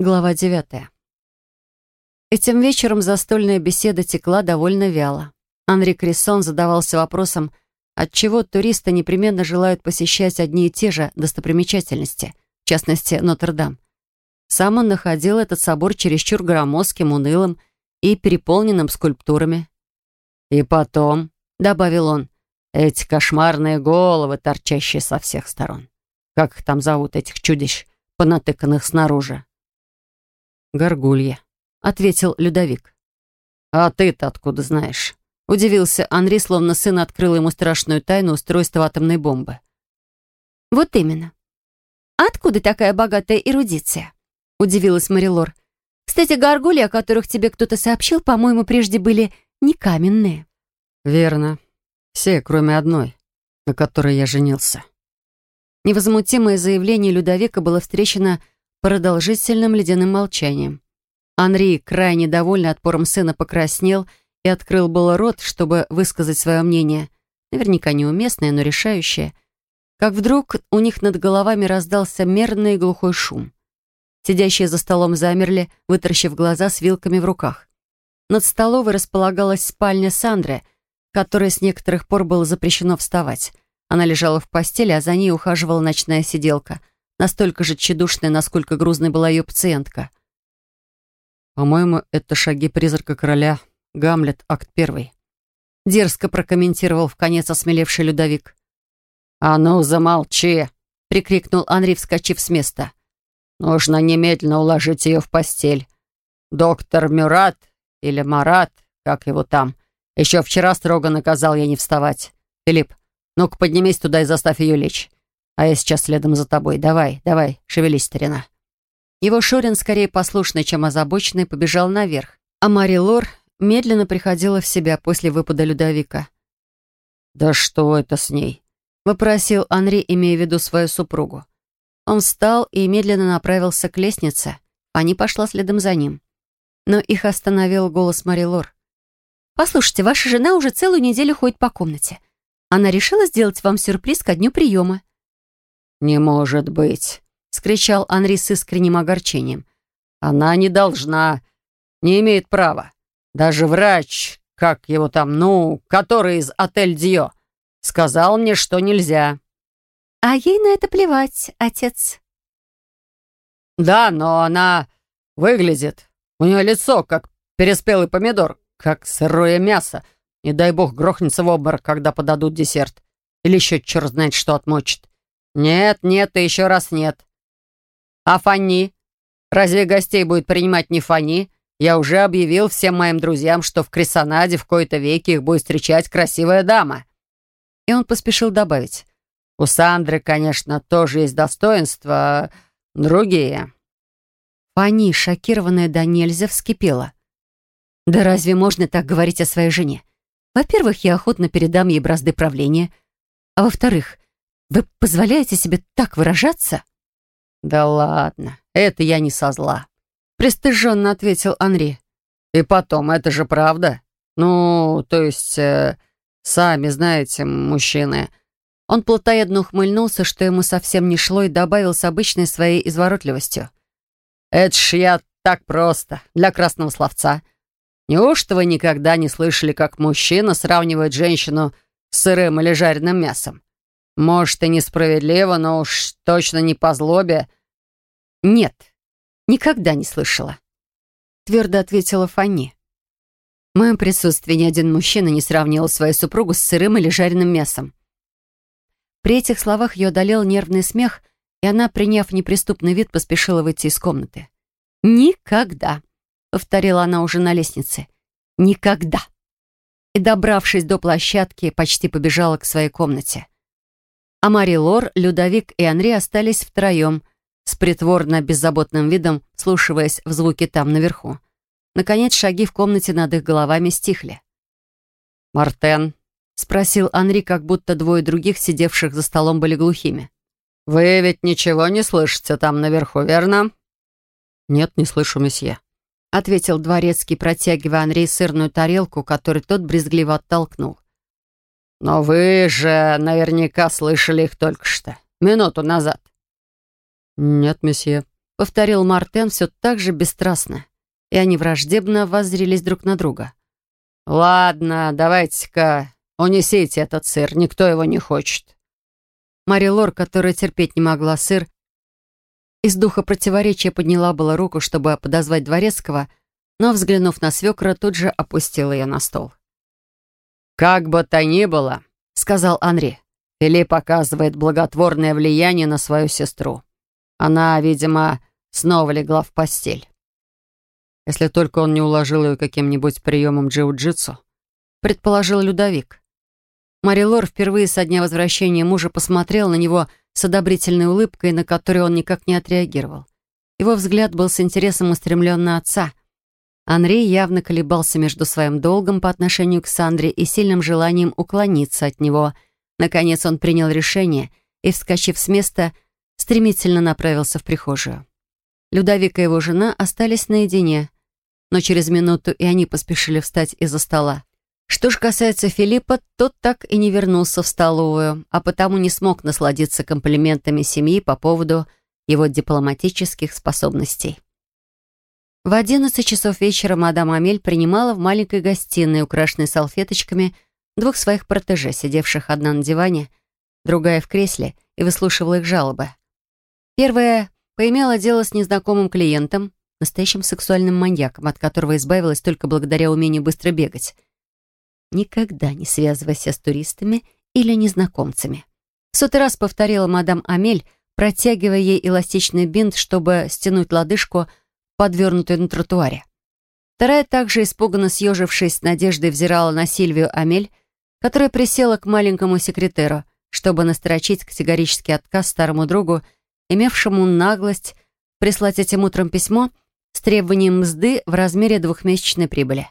Глава девятая. Этим вечером застольная беседа текла довольно вяло. Анри Крессон задавался вопросом, отчего туристы непременно желают посещать одни и те же достопримечательности, в частности, Нотр-Дам. Сам он находил этот собор чересчур громоздким, унылым и переполненным скульптурами. «И потом», — добавил он, — «эти кошмарные головы, торчащие со всех сторон. Как их там зовут, этих чудищ, понатыканных снаружи?» «Горгулья», — ответил Людовик. «А ты-то откуда знаешь?» — удивился Анри, словно сын открыл ему страшную тайну устройства атомной бомбы. «Вот именно. Откуда такая богатая эрудиция?» — удивилась Марилор. «Кстати, горгульи, о которых тебе кто-то сообщил, по-моему, прежде были не каменные». «Верно. Все, кроме одной, на которой я женился». Невозмутимое заявление Людовика было встречено продолжительным ледяным молчанием. Анри, крайне довольный отпором сына, покраснел и открыл было рот, чтобы высказать свое мнение, наверняка неуместное, но решающее, как вдруг у них над головами раздался мерный глухой шум. Сидящие за столом замерли, вытаращив глаза с вилками в руках. Над столовой располагалась спальня Сандры, которой с некоторых пор было запрещено вставать. Она лежала в постели, а за ней ухаживала ночная сиделка — настолько же тщедушная, насколько грузной была ее пациентка. «По-моему, это шаги призрака короля. Гамлет, акт первый». Дерзко прокомментировал в конец осмелевший Людовик. «А ну, замолчи!» — прикрикнул Анри, вскочив с места. «Нужно немедленно уложить ее в постель. Доктор Мюрат или Марат, как его там, еще вчера строго наказал ей не вставать. Филипп, ну-ка поднимись туда и заставь ее лечь. А я сейчас следом за тобой. Давай, давай, шевелись, старина». Его Шорин, скорее послушный, чем озабоченный, побежал наверх, а Мари Лор медленно приходила в себя после выпада Людовика. «Да что это с ней?» — вопросил Анри, имея в виду свою супругу. Он встал и медленно направился к лестнице. Они пошла следом за ним. Но их остановил голос Мари Лор. «Послушайте, ваша жена уже целую неделю ходит по комнате. Она решила сделать вам сюрприз ко дню приема. «Не может быть!» — скричал Анри с искренним огорчением. «Она не должна, не имеет права. Даже врач, как его там, ну, который из отель Дио, сказал мне, что нельзя». «А ей на это плевать, отец». «Да, но она выглядит. У нее лицо, как переспелый помидор, как сырое мясо. Не дай бог грохнется в обморок, когда подадут десерт. Или еще черт знает что отмочит. «Нет, нет и еще раз нет». «А Фанни? Разве гостей будет принимать не Фанни? Я уже объявил всем моим друзьям, что в Крисонаде в кои-то веки их будет встречать красивая дама». И он поспешил добавить. «У Сандры, конечно, тоже есть достоинства, другие». Фанни, шокированная до нельзя, вскипела. «Да разве можно так говорить о своей жене? Во-первых, я охотно передам ей бразды правления. А во-вторых, вы позволяете себе так выражаться?» «Да ладно, это я не со зла», — пристыженно ответил Анри. «И потом, это же правда. Ну, то есть, э, сами знаете, мужчины». Он плотоядно ухмыльнулся, что ему совсем не шло, и добавил с обычной своей изворотливостью. «Это ж я так просто, для красного словца. Неужто вы никогда не слышали, как мужчина сравнивает женщину с сырым или жареным мясом? Может, и несправедливо, но уж точно не по злобе. Нет, никогда не слышала. Твердо ответила Фанни. В моем присутствии ни один мужчина не сравнивал свою супругу с сырым или жареным мясом. При этих словах ее одолел нервный смех, и она, приняв неприступный вид, поспешила выйти из комнаты. «Никогда», — повторила она уже на лестнице, — «никогда». И, добравшись до площадки, почти побежала к своей комнате а Мари Лор, Людовик и Анри остались втроем, с притворно беззаботным видом, слушаясь в звуки там наверху. Наконец шаги в комнате над их головами стихли. «Мартен?» — спросил Анри, как будто двое других, сидевших за столом, были глухими. «Вы ведь ничего не слышите там наверху, верно?» «Нет, не слышу, месье», — ответил дворецкий, протягивая Анри сырную тарелку, которую тот брезгливо оттолкнул. «Но вы же наверняка слышали их только что, минуту назад». «Нет, месье», повторил Мартен все так же бесстрастно, и они враждебно воззрелись друг на друга. «Ладно, давайте-ка унесите этот сыр, никто его не хочет». Мари Лор, которая терпеть не могла сыр, из духа противоречия подняла было руку, чтобы подозвать Дворецкого, но, взглянув на свекра, тут же опустила ее на стол. «Как бы то ни было», — сказал Анри, — «Филипп оказывает благотворное влияние на свою сестру. Она, видимо, снова легла в постель. Если только он не уложил ее каким-нибудь приемом джиу-джитсу, предположил Людовик. Марилор впервые со дня возвращения мужа посмотрел на него с одобрительной улыбкой, на которую он никак не отреагировал. Его взгляд был с интересом устремлен на отца. Андрей явно колебался между своим долгом по отношению к Сандре и сильным желанием уклониться от него. Наконец он принял решение и, вскочив с места, стремительно направился в прихожую. Людовик и его жена остались наедине, но через минуту и они поспешили встать из-за стола. Что же касается Филиппа, тот так и не вернулся в столовую, а потому не смог насладиться комплиментами семьи по поводу его дипломатических способностей. В одиннадцать часов вечера мадам Амель принимала в маленькой гостиной, украшенной салфеточками, двух своих протеже, сидевших одна на диване, другая в кресле, и выслушивала их жалобы. Первая поимела дело с незнакомым клиентом, настоящим сексуальным маньяком, от которого избавилась только благодаря умению быстро бегать — Никогда не связывайся с туристами или незнакомцами. В сотый раз повторила мадам Амель, протягивая ей эластичный бинт, чтобы стянуть лодыжку, подвернутую на тротуаре. Вторая также, испуганно съежившись, надеждой взирала на Сильвию Амель, которая присела к маленькому секретеру, чтобы насторочить категорический отказ старому другу, имевшему наглость прислать этим утром письмо с требованием мзды в размере двухмесячной прибыли.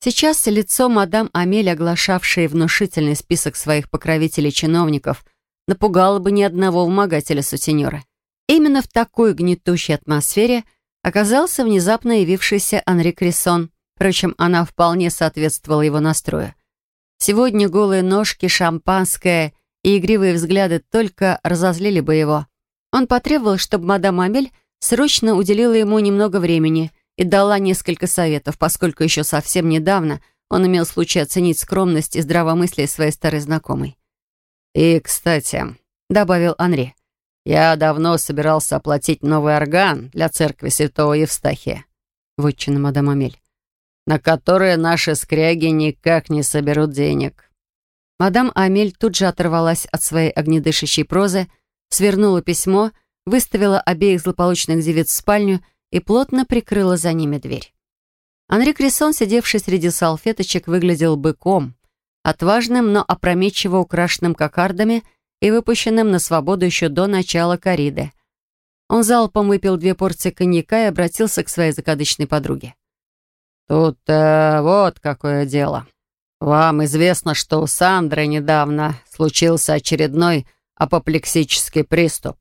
Сейчас лицо мадам Амель, оглашавшей внушительный список своих покровителей-чиновников, напугало бы ни одного вымогателя-сутенера. Именно в такой гнетущей атмосфере оказался внезапно явившийся Анри Крессон. Впрочем, она вполне соответствовала его настрою. Сегодня голые ножки, шампанское и игривые взгляды только разозлили бы его. Он потребовал, чтобы мадам Амель срочно уделила ему немного времени — и дала несколько советов, поскольку еще совсем недавно он имел случай оценить скромность и здравомыслие своей старой знакомой. «И, кстати», — добавил Анри, «я давно собирался оплатить новый орган для церкви святого Евстахия, вотчина мадам Амель, на которые наши скряги никак не соберут денег». Мадам Амель тут же оторвалась от своей огнедышащей прозы, свернула письмо, выставила обеих злополучных девиц в спальню — и плотно прикрыла за ними дверь. Анри Крессон, сидевший среди салфеточек, выглядел быком, отважным, но опрометчиво украшенным кокардами и выпущенным на свободу еще до начала кориды. Он залпом выпил две порции коньяка и обратился к своей закадычной подруге. «Тут э, вот какое дело. Вам известно, что у Сандры недавно случился очередной апоплексический приступ,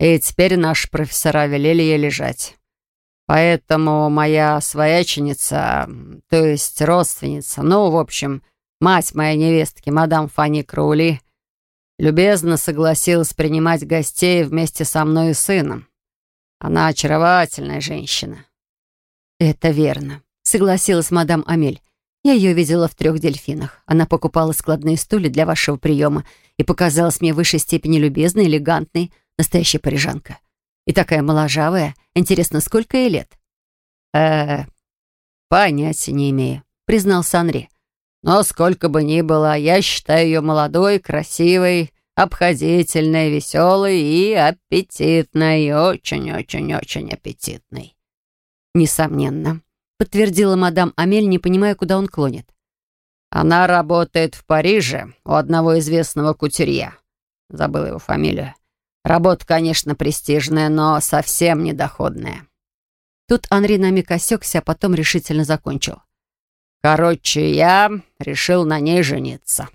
и теперь наши профессора велели ей лежать. Поэтому моя свояченица, то есть родственница, ну, в общем, мать моей невестки, мадам Фанни Краули, любезно согласилась принимать гостей вместе со мной и сыном. Она очаровательная женщина. «Это верно», — согласилась мадам Амель. «Я ее видела в трех дельфинах. Она покупала складные стулья для вашего приема и показалась мне в высшей степени любезной, элегантной, настоящая парижанка. И такая моложавая. Интересно, сколько ей лет? э понятия не имею», — признался Анри. «Но сколько бы ни было, я считаю ее молодой, красивой, обходительной, веселой и аппетитной. Очень-очень-очень аппетитной». «Несомненно», — подтвердила мадам Амель, не понимая, куда он клонит. «Она работает в Париже у одного известного кутюрье. Забыл его фамилию. Работа, конечно, престижная, но совсем недоходная. Тут Анри на миг осекся, а потом решительно закончил. Короче, я решил на ней жениться.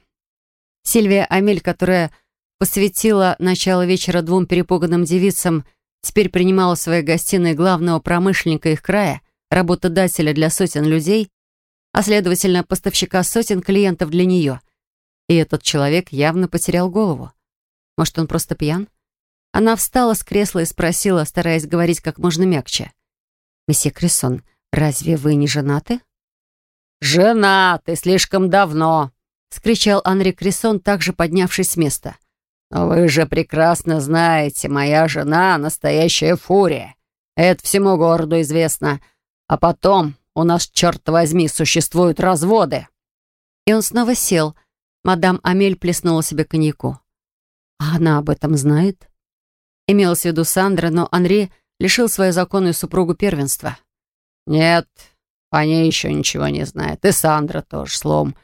Сильвия Амель, которая посвятила начало вечера двум перепуганным девицам, теперь принимала в своей гостиной главного промышленника их края, работодателя для сотен людей, а, следовательно, поставщика сотен клиентов для нее. И этот человек явно потерял голову. Может, он просто пьян? Она встала с кресла и спросила, стараясь говорить как можно мягче. «Месье Крессон, разве вы не женаты?» «Женаты слишком давно!» — скричал Анри Крессон, также поднявшись с места. «Но вы же прекрасно знаете, моя жена — настоящая фурия. Это всему городу известно. А потом у нас, черт возьми, существуют разводы». И он снова сел. Мадам Амель плеснула себе коньяку. «А она об этом знает?» Имелось в виду Сандра, но Анри лишил свою законную супругу первенства. «Нет, о ней еще ничего не знает. И Сандра тоже, слом.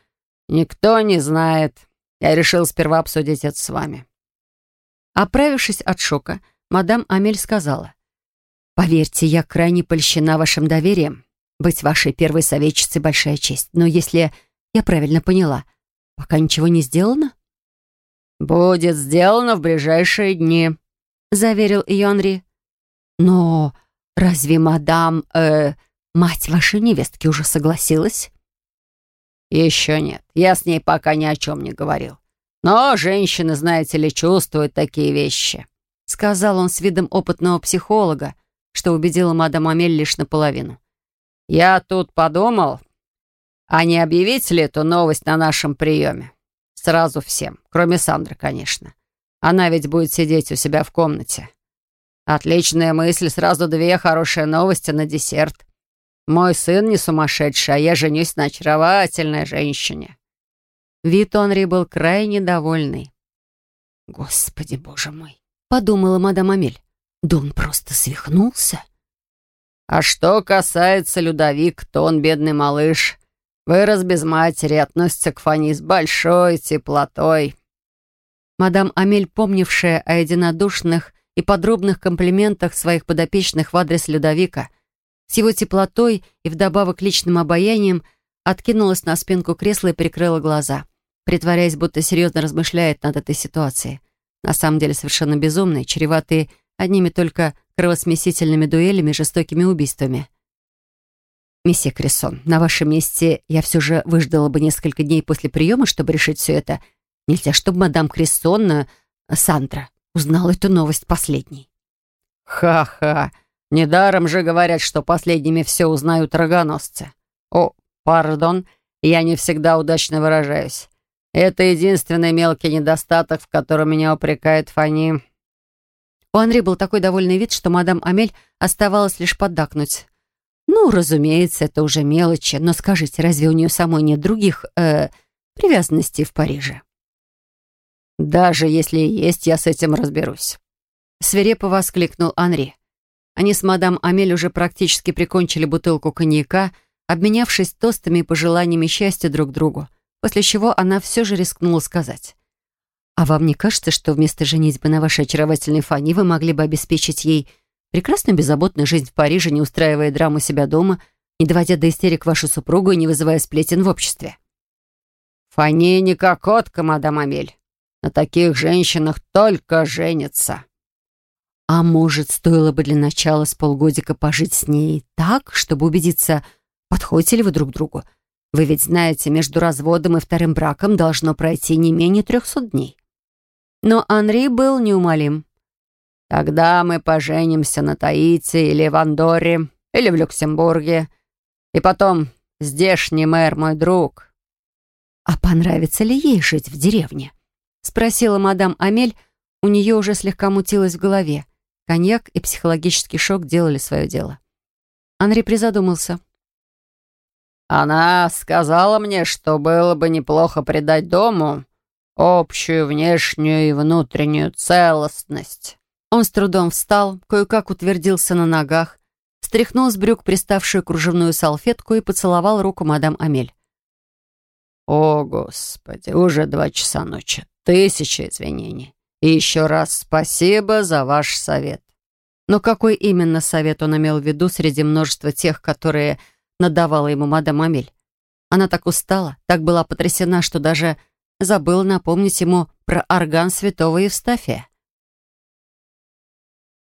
Никто не знает. Я решил сперва обсудить это с вами». Оправившись от шока, мадам Амель сказала. «Поверьте, я крайне польщена вашим доверием. Быть вашей первой советчицей — большая честь. Но если я правильно поняла, пока ничего не сделано?» «Будет сделано в ближайшие дни», — заверил ее. «Но разве мадам, э, мать вашей невестки уже согласилась?» «Еще нет. Я с ней пока ни о чем не говорил. Но женщины, знаете ли, чувствуют такие вещи», — сказал он с видом опытного психолога, что убедило мадам Амель лишь наполовину. «Я тут подумал, а не объявить ли эту новость на нашем приеме? Сразу всем, кроме Сандры, конечно. Она ведь будет сидеть у себя в комнате. Отличная мысль, сразу две хорошие новости на десерт. Мой сын не сумасшедший, а я женюсь на очаровательной женщине». Вид Онри был крайне довольный. «Господи, боже мой!» — подумала мадам Амель. «Да он просто свихнулся». «А что касается Людовик, то он бедный малыш. Вырос без матери, относится к Фани с большой теплотой. Мадам Амель, помнившая о единодушных и подробных комплиментах своих подопечных в адрес Людовика, с его теплотой и вдобавок личным обаянием, откинулась на спинку кресла и прикрыла глаза, притворяясь, будто серьезно размышляет над этой ситуацией. На самом деле совершенно безумной, чреватые одними только кровосмесительными дуэлями и жестокими убийствами. «Месье Крессон, на вашем месте я все же выждала бы несколько дней после приема, чтобы решить все это», Нельзя, чтобы мадам Крессон, Сандра, узнала эту новость последней. Ха-ха, недаром же говорят, что последними все узнают рогоносцы. О, пардон, я не всегда удачно выражаюсь. Это единственный мелкий недостаток, в котором меня упрекает Фани. У Анри был такой довольный вид, что мадам Амель оставалось лишь поддакнуть. «Ну, разумеется, это уже мелочи, но скажите, разве у нее самой нет других, э, привязанностей в Париже?» «Даже если есть, я с этим разберусь», — свирепо воскликнул Анри. Они с мадам Амель уже практически прикончили бутылку коньяка, обменявшись тостами и пожеланиями счастья друг другу, после чего она все же рискнула сказать. «А вам не кажется, что вместо женитьбы на вашей очаровательной Фани вы могли бы обеспечить ей прекрасную беззаботную жизнь в Париже, не устраивая драму себя дома, не доводя до истерик вашу супругу и не вызывая сплетен в обществе?» «Фани не кокотка, мадам Амель. На таких женщинах только женятся. А может, стоило бы для начала с полгодика пожить с ней так, чтобы убедиться, подходите ли вы друг другу? Вы ведь знаете, между разводом и вторым браком должно пройти не менее трехсот дней. Но Анри был неумолим. Тогда мы поженимся на Таити или в Андорре, или в Люксембурге. И потом, здешний мэр мой друг. А понравится ли ей жить в деревне? — спросила мадам Амель. У нее уже слегка мутилось в голове. Коньяк и психологический шок делали свое дело. Анри призадумался. «Она сказала мне, что было бы неплохо придать дому общую внешнюю и внутреннюю целостность». Он с трудом встал, кое-как утвердился на ногах, стряхнул с брюк приставшую кружевную салфетку и поцеловал руку мадам Амель. «О, Господи, уже два часа ночи. Тысяча извинений. И еще раз спасибо за ваш совет». Но какой именно совет он имел в виду среди множества тех, которые надавала ему мадам Амель? Она так устала, так была потрясена, что даже забыла напомнить ему про орган святого Евстафия.